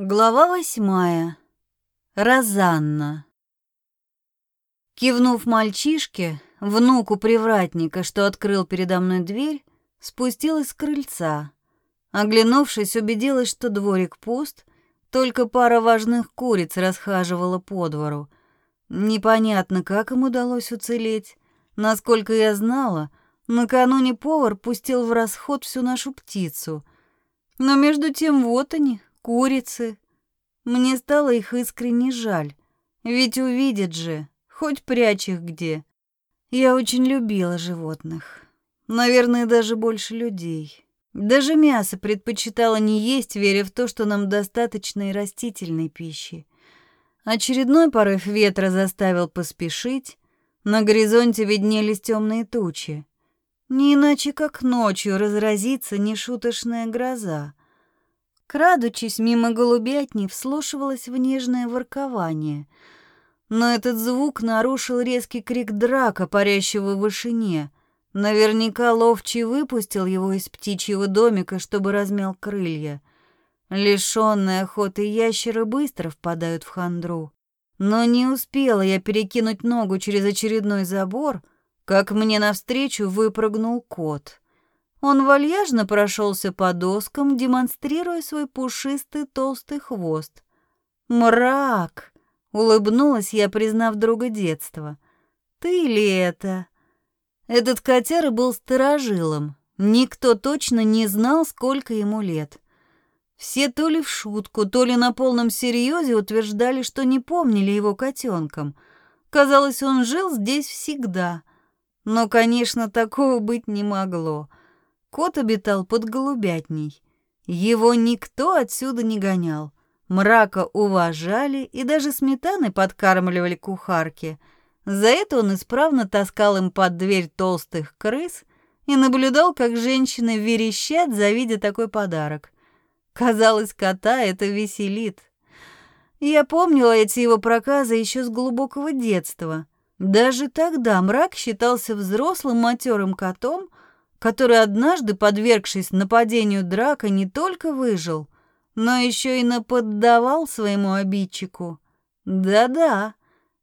Глава восьмая. Розанна. Кивнув мальчишке, внуку привратника, что открыл передо мной дверь, спустилась с крыльца. Оглянувшись, убедилась, что дворик пуст, только пара важных куриц расхаживала по двору. Непонятно, как им удалось уцелеть. Насколько я знала, накануне повар пустил в расход всю нашу птицу. Но между тем вот они, курицы. Мне стало их искренне жаль, ведь увидят же, хоть прячь их где. Я очень любила животных, наверное, даже больше людей. Даже мясо предпочитала не есть, веря в то, что нам достаточно и растительной пищи. Очередной порыв ветра заставил поспешить. На горизонте виднелись темные тучи. Не иначе, как ночью разразится нешуточная гроза. Крадучись мимо голубятни, вслушивалась в нежное воркование. Но этот звук нарушил резкий крик драка, парящего в вышине. Наверняка ловчий выпустил его из птичьего домика, чтобы размял крылья. Лишённые охоты ящеры быстро впадают в хандру. Но не успела я перекинуть ногу через очередной забор, как мне навстречу выпрыгнул кот — он вальяжно прошелся по доскам, демонстрируя свой пушистый толстый хвост. «Мрак!» — улыбнулась я, признав друга детства. «Ты ли это?» Этот котяра был сторожилом. Никто точно не знал, сколько ему лет. Все то ли в шутку, то ли на полном серьезе утверждали, что не помнили его котенком. Казалось, он жил здесь всегда. Но, конечно, такого быть не могло. Кот обитал под голубятней. Его никто отсюда не гонял. Мрака уважали и даже сметаны подкармливали кухарки. За это он исправно таскал им под дверь толстых крыс и наблюдал, как женщины верещат, завидя такой подарок. Казалось, кота это веселит. Я помнила эти его проказы еще с глубокого детства. Даже тогда мрак считался взрослым матерым котом, который однажды, подвергшись нападению драка, не только выжил, но еще и наподдавал своему обидчику. Да-да,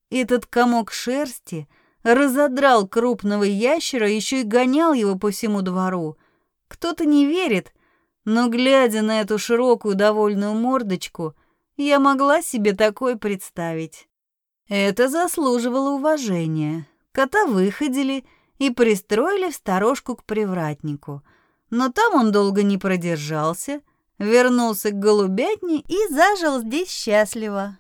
этот комок шерсти разодрал крупного ящера, еще и гонял его по всему двору. Кто-то не верит, но, глядя на эту широкую довольную мордочку, я могла себе такое представить. Это заслуживало уважения. Кота выходили, и пристроили в сторожку к привратнику. Но там он долго не продержался, вернулся к голубятне и зажил здесь счастливо.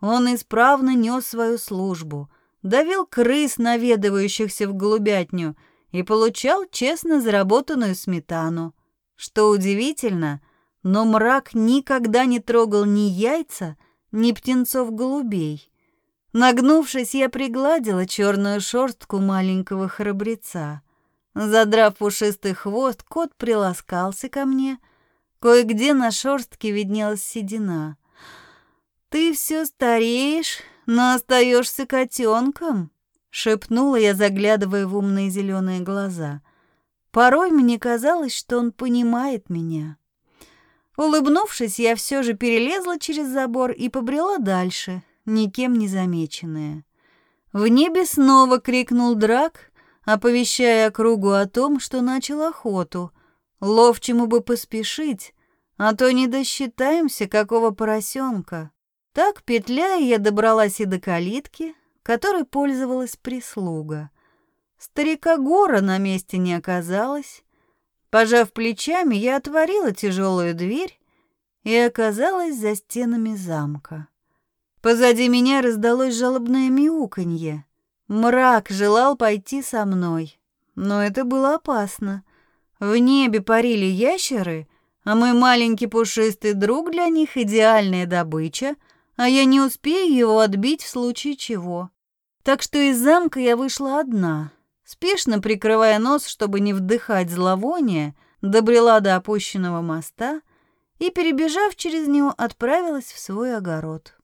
Он исправно нес свою службу, давил крыс, наведывающихся в голубятню, и получал честно заработанную сметану. Что удивительно, но мрак никогда не трогал ни яйца, ни птенцов-голубей. Нагнувшись, я пригладила черную шерстку маленького храбреца. Задрав пушистый хвост, кот приласкался ко мне. Кое-где на шерстке виднелась седина. «Ты все стареешь, но остаешься котенком», — шепнула я, заглядывая в умные зеленые глаза. Порой мне казалось, что он понимает меня. Улыбнувшись, я все же перелезла через забор и побрела дальше, никем не замеченная. В небе снова крикнул драк, оповещая округу о том, что начал охоту. Ловчему бы поспешить, а то не досчитаемся какого поросенка. Так, петляя, я добралась и до калитки, которой пользовалась прислуга. Старика Гора на месте не оказалось. Пожав плечами, я отворила тяжелую дверь и оказалась за стенами замка. Позади меня раздалось жалобное мяуканье. Мрак желал пойти со мной, но это было опасно. В небе парили ящеры, а мой маленький пушистый друг для них идеальная добыча, а я не успею его отбить в случае чего. Так что из замка я вышла одна, спешно прикрывая нос, чтобы не вдыхать зловоние, добрела до опущенного моста и, перебежав через него, отправилась в свой огород.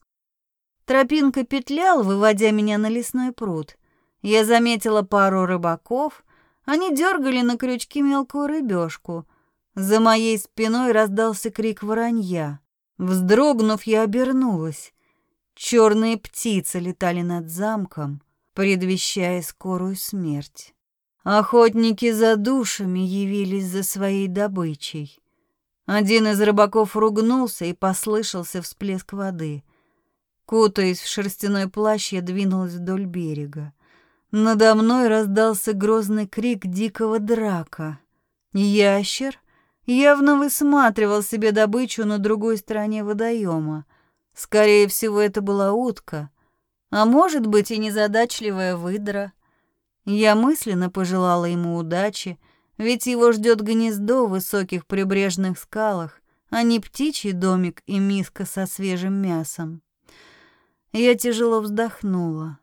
Тропинка петлял, выводя меня на лесной пруд. Я заметила пару рыбаков. Они дергали на крючки мелкую рыбешку. За моей спиной раздался крик воронья. Вздрогнув, я обернулась. Черные птицы летали над замком, предвещая скорую смерть. Охотники за душами явились за своей добычей. Один из рыбаков ругнулся и послышался всплеск воды. Кутаясь в шерстяной плащ, я двинулась вдоль берега. Надо мной раздался грозный крик дикого драка. Ящер явно высматривал себе добычу на другой стороне водоема. Скорее всего, это была утка, а может быть и незадачливая выдра. Я мысленно пожелала ему удачи, ведь его ждет гнездо в высоких прибрежных скалах, а не птичий домик и миска со свежим мясом. Я тяжело вздохнула.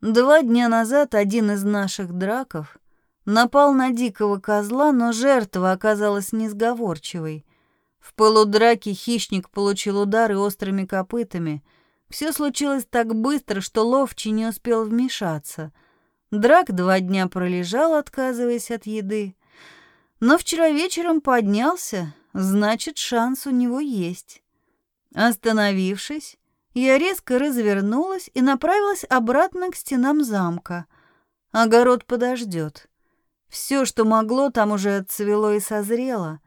Два дня назад один из наших драков напал на дикого козла, но жертва оказалась несговорчивой. В пылу драки хищник получил удары острыми копытами. Все случилось так быстро, что ловчий не успел вмешаться. Драк два дня пролежал, отказываясь от еды. Но вчера вечером поднялся, значит, шанс у него есть. Остановившись, я резко развернулась и направилась обратно к стенам замка. Огород подождет. Все, что могло, там уже отцвело и созрело,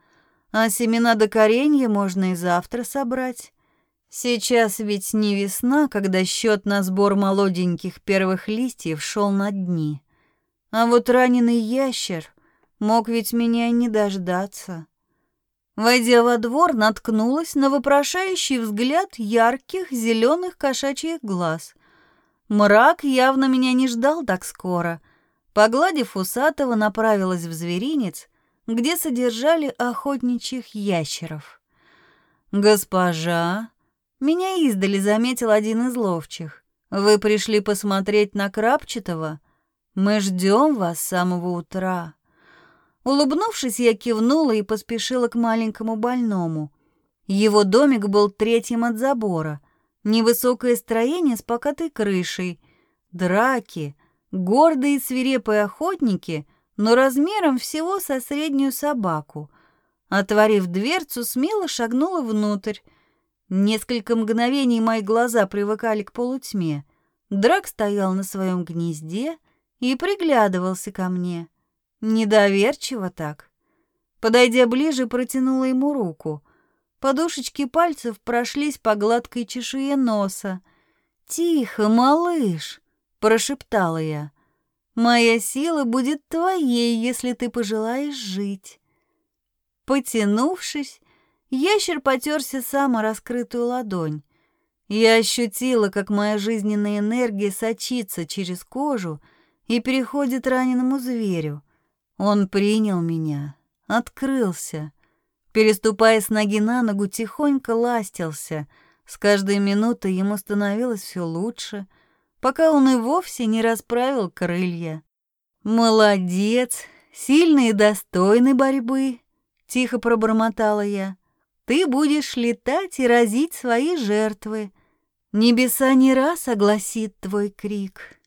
а семена до коренья можно и завтра собрать. Сейчас ведь не весна, когда счет на сбор молоденьких первых листьев шел на дни. А вот раненый ящер Мог ведь меня не дождаться. Войдя во двор, наткнулась на вопрошающий взгляд ярких зеленых кошачьих глаз. Мрак явно меня не ждал так скоро. Погладив усатого, направилась в зверинец, где содержали охотничьих ящеров. «Госпожа!» Меня издали заметил один из ловчих. «Вы пришли посмотреть на Крапчатого? Мы ждем вас с самого утра». Улыбнувшись, я кивнула и поспешила к маленькому больному. Его домик был третьим от забора. Невысокое строение с покатой крышей. Драки, гордые и свирепые охотники, но размером всего со среднюю собаку. Отворив дверцу, смело шагнула внутрь. Несколько мгновений мои глаза привыкали к полутьме. Драк стоял на своем гнезде и приглядывался ко мне. Недоверчиво так. Подойдя ближе, протянула ему руку. Подушечки пальцев прошлись по гладкой чешуе носа. «Тихо, малыш!» — прошептала я. «Моя сила будет твоей, если ты пожелаешь жить». Потянувшись, ящер потерся сам о раскрытую ладонь. Я ощутила, как моя жизненная энергия сочится через кожу и переходит раненому зверю — он принял меня, открылся. Переступая с ноги на ногу, тихонько ластился. С каждой минутой ему становилось все лучше, пока он и вовсе не расправил крылья. «Молодец, сильный и достойный борьбы», — тихо пробормотала я. «Ты будешь летать и разить свои жертвы. Небеса не раз огласит твой крик».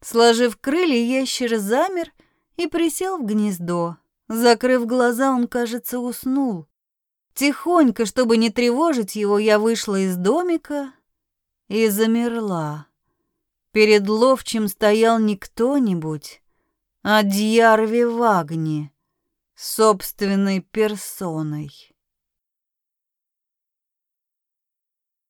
Сложив крылья, ящер замер — и присел в гнездо. Закрыв глаза, он, кажется, уснул. Тихонько, чтобы не тревожить его, я вышла из домика и замерла. Перед ловчим стоял не кто-нибудь, а Дьярви Вагни собственной персоной.